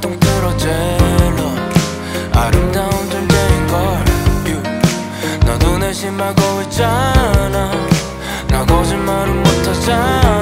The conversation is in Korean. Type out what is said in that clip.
똥 떨어질러 아름다운 존재인걸. 너도 내심 알고 있잖아. 나 거짓말은 못하잖아.